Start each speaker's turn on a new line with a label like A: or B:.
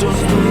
A: don't.